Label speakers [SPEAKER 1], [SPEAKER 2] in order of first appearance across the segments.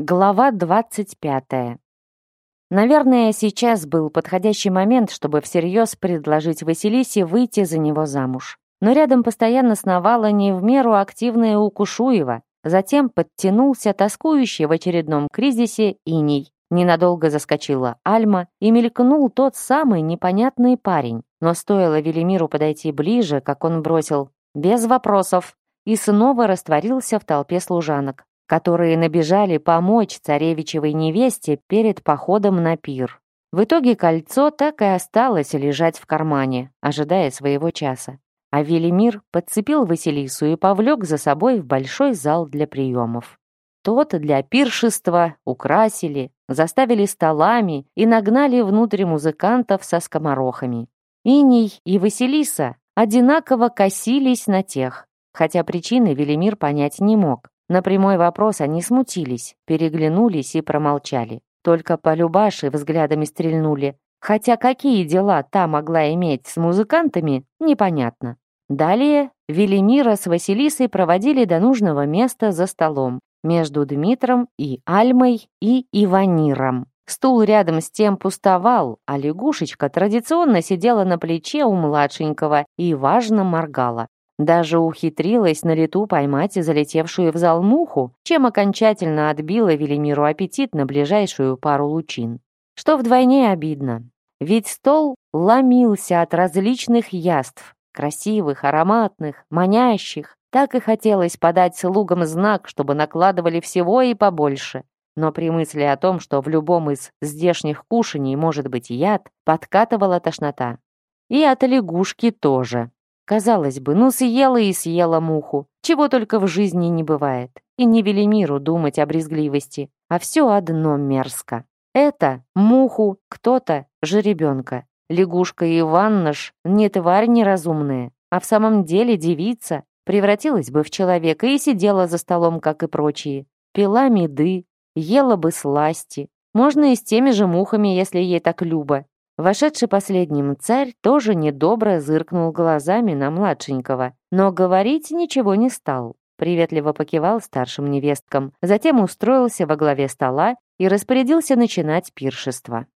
[SPEAKER 1] Глава 25. Наверное, сейчас был подходящий момент, чтобы всерьез предложить Василисе выйти за него замуж. Но рядом постоянно сновала не в меру активная Укушуева. Затем подтянулся тоскующий в очередном кризисе иней. Ненадолго заскочила Альма и мелькнул тот самый непонятный парень. Но стоило Велимиру подойти ближе, как он бросил «без вопросов» и снова растворился в толпе служанок которые набежали помочь царевичевой невесте перед походом на пир. В итоге кольцо так и осталось лежать в кармане, ожидая своего часа. А Велимир подцепил Василису и повлек за собой в большой зал для приемов. Тот для пиршества украсили, заставили столами и нагнали внутрь музыкантов со скоморохами. Иний и Василиса одинаково косились на тех, хотя причины Велимир понять не мог. На прямой вопрос они смутились, переглянулись и промолчали. Только по Любаше взглядами стрельнули. Хотя какие дела та могла иметь с музыкантами, непонятно. Далее Велимира с Василисой проводили до нужного места за столом между Дмитром и Альмой и Иваниром. Стул рядом с тем пустовал, а лягушечка традиционно сидела на плече у младшенького и важно моргала. Даже ухитрилась на лету поймать и залетевшую в зал муху, чем окончательно отбила Велимиру аппетит на ближайшую пару лучин. Что вдвойне обидно. Ведь стол ломился от различных яств, красивых, ароматных, манящих. Так и хотелось подать слугам знак, чтобы накладывали всего и побольше. Но при мысли о том, что в любом из здешних кушаний может быть яд, подкатывала тошнота. И от лягушки тоже. Казалось бы, ну съела и съела муху. Чего только в жизни не бывает. И не вели миру думать о брезгливости. А все одно мерзко. Это муху, кто-то, же жеребенка. Лягушка и ванныш не тварь неразумная, а в самом деле девица превратилась бы в человека и сидела за столом, как и прочие. Пила меды, ела бы сласти. Можно и с теми же мухами, если ей так любо. Вошедший последним царь тоже недобро зыркнул глазами на младшенького, но говорить ничего не стал. Приветливо покивал старшим невесткам, затем устроился во главе стола и распорядился начинать пиршество.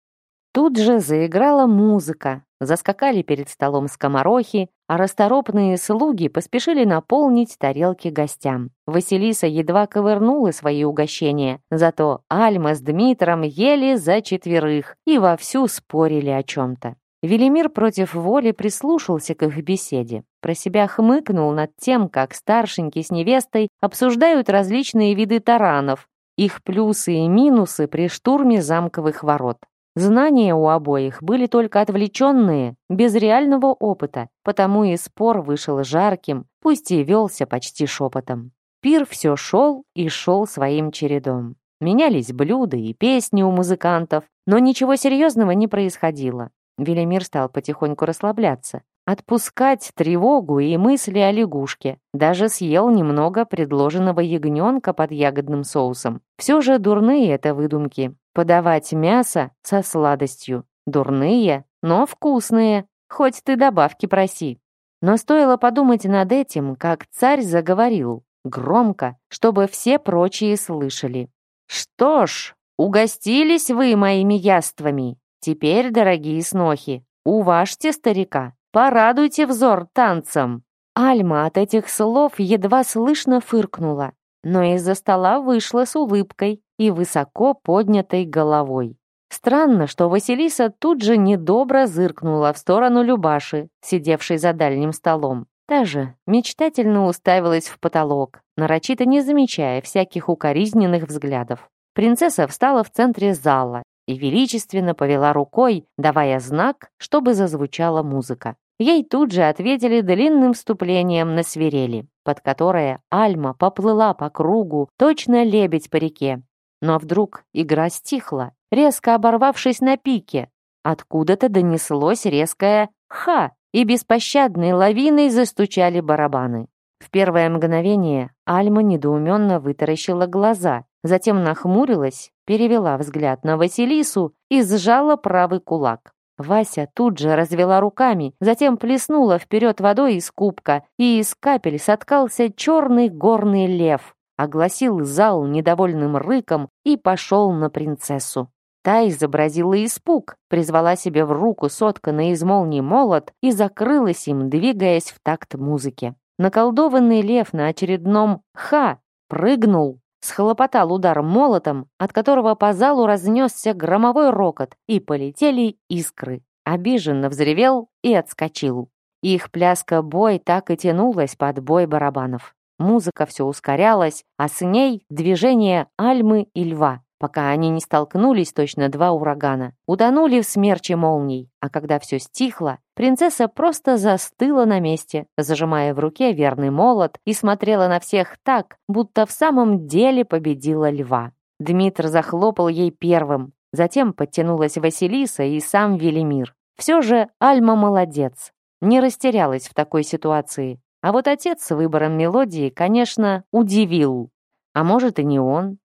[SPEAKER 1] Тут же заиграла музыка, заскакали перед столом скоморохи, а расторопные слуги поспешили наполнить тарелки гостям. Василиса едва ковырнула свои угощения, зато Альма с Дмитром ели за четверых и вовсю спорили о чем-то. Велимир против воли прислушался к их беседе. Про себя хмыкнул над тем, как старшеньки с невестой обсуждают различные виды таранов, их плюсы и минусы при штурме замковых ворот. Знания у обоих были только отвлеченные, без реального опыта, потому и спор вышел жарким, пусть и велся почти шепотом. Пир все шел и шел своим чередом. Менялись блюда и песни у музыкантов, но ничего серьезного не происходило. Велимир стал потихоньку расслабляться, Отпускать тревогу и мысли о лягушке. Даже съел немного предложенного ягненка под ягодным соусом. Все же дурные это выдумки. Подавать мясо со сладостью. Дурные, но вкусные. Хоть ты добавки проси. Но стоило подумать над этим, как царь заговорил. Громко, чтобы все прочие слышали. «Что ж, угостились вы моими яствами. Теперь, дорогие снохи, уважьте старика. Порадуйте взор танцем!» Альма от этих слов едва слышно фыркнула, но из-за стола вышла с улыбкой и высоко поднятой головой. Странно, что Василиса тут же недобро зыркнула в сторону Любаши, сидевшей за дальним столом. Та же мечтательно уставилась в потолок, нарочито не замечая всяких укоризненных взглядов. Принцесса встала в центре зала и величественно повела рукой, давая знак, чтобы зазвучала музыка. Ей тут же ответили длинным вступлением на свирели, под которое Альма поплыла по кругу, точно лебедь по реке. Но вдруг игра стихла, резко оборвавшись на пике. Откуда-то донеслось резкое «ха», и беспощадной лавиной застучали барабаны. В первое мгновение Альма недоуменно вытаращила глаза, затем нахмурилась, перевела взгляд на Василису и сжала правый кулак. Вася тут же развела руками, затем плеснула вперед водой из кубка, и из капель соткался черный горный лев, огласил зал недовольным рыком и пошел на принцессу. Та изобразила испуг, призвала себе в руку сотканный из молний молот и закрылась им, двигаясь в такт музыки. Наколдованный лев на очередном «ха» прыгнул схлопотал удар молотом, от которого по залу разнесся громовой рокот, и полетели искры. Обиженно взревел и отскочил. Их пляска-бой так и тянулась под бой барабанов. Музыка все ускорялась, а с ней движение альмы и льва пока они не столкнулись точно два урагана, утонули в смерче молний, а когда все стихло, принцесса просто застыла на месте, зажимая в руке верный молот и смотрела на всех так, будто в самом деле победила льва. Дмитр захлопал ей первым, затем подтянулась Василиса и сам Велимир. Все же Альма молодец, не растерялась в такой ситуации. А вот отец с выбором мелодии, конечно, удивил. А может и не он,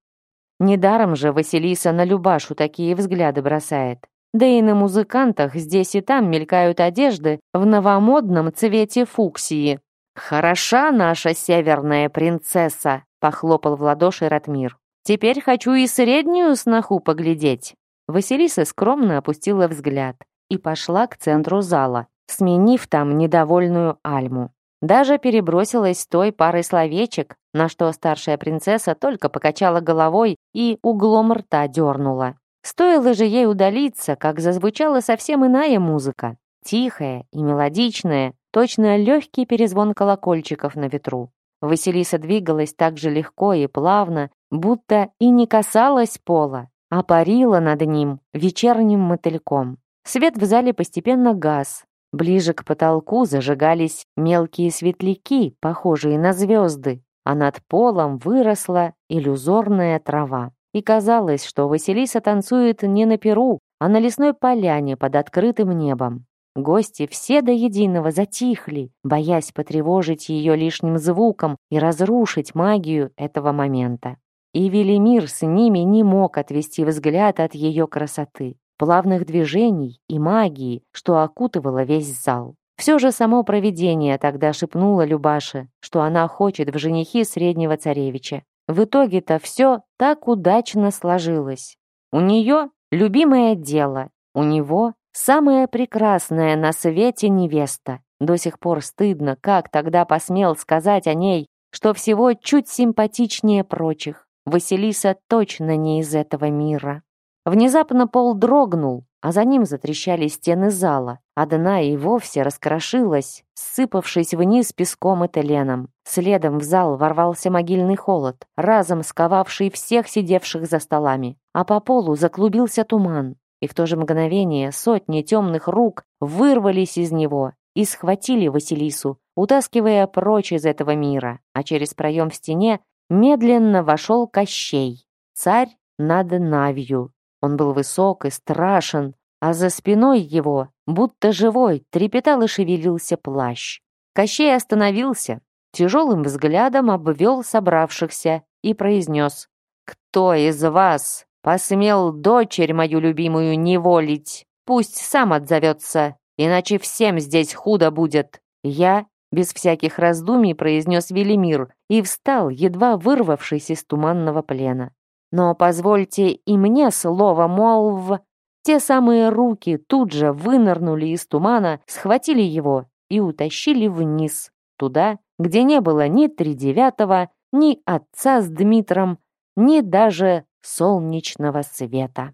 [SPEAKER 1] Недаром же Василиса на Любашу такие взгляды бросает. Да и на музыкантах здесь и там мелькают одежды в новомодном цвете фуксии. «Хороша наша северная принцесса!» — похлопал в ладоши Ратмир. «Теперь хочу и среднюю сноху поглядеть!» Василиса скромно опустила взгляд и пошла к центру зала, сменив там недовольную Альму. Даже перебросилась с той парой словечек, на что старшая принцесса только покачала головой и углом рта дернула. Стоило же ей удалиться, как зазвучала совсем иная музыка. Тихая и мелодичная, точно легкий перезвон колокольчиков на ветру. Василиса двигалась так же легко и плавно, будто и не касалась пола, а парила над ним вечерним мотыльком. Свет в зале постепенно гас, Ближе к потолку зажигались мелкие светляки, похожие на звезды, а над полом выросла иллюзорная трава. И казалось, что Василиса танцует не на перу, а на лесной поляне под открытым небом. Гости все до единого затихли, боясь потревожить ее лишним звуком и разрушить магию этого момента. И Велимир с ними не мог отвести взгляд от ее красоты плавных движений и магии, что окутывало весь зал. Все же само провидение тогда шепнуло Любаше, что она хочет в женихи среднего царевича. В итоге-то все так удачно сложилось. У нее любимое дело, у него самая прекрасная на свете невеста. До сих пор стыдно, как тогда посмел сказать о ней, что всего чуть симпатичнее прочих. Василиса точно не из этого мира. Внезапно пол дрогнул, а за ним затрещали стены зала, а дна и вовсе раскрошилась, ссыпавшись вниз песком и теленом. Следом в зал ворвался могильный холод, разом сковавший всех сидевших за столами, а по полу заклубился туман. И в то же мгновение сотни темных рук вырвались из него и схватили Василису, утаскивая прочь из этого мира, а через проем в стене медленно вошел Кощей, царь над Навью. Он был высок и страшен, а за спиной его, будто живой, трепетал и шевелился плащ. Кощей остановился, тяжелым взглядом обвел собравшихся и произнес «Кто из вас посмел дочерь мою любимую неволить? Пусть сам отзовется, иначе всем здесь худо будет. Я без всяких раздумий произнес Велимир и встал, едва вырвавшись из туманного плена. Но позвольте и мне слово, мол, в... Те самые руки тут же вынырнули из тумана, схватили его и утащили вниз, туда, где не было ни тридевятого, ни отца с Дмитром, ни даже солнечного света.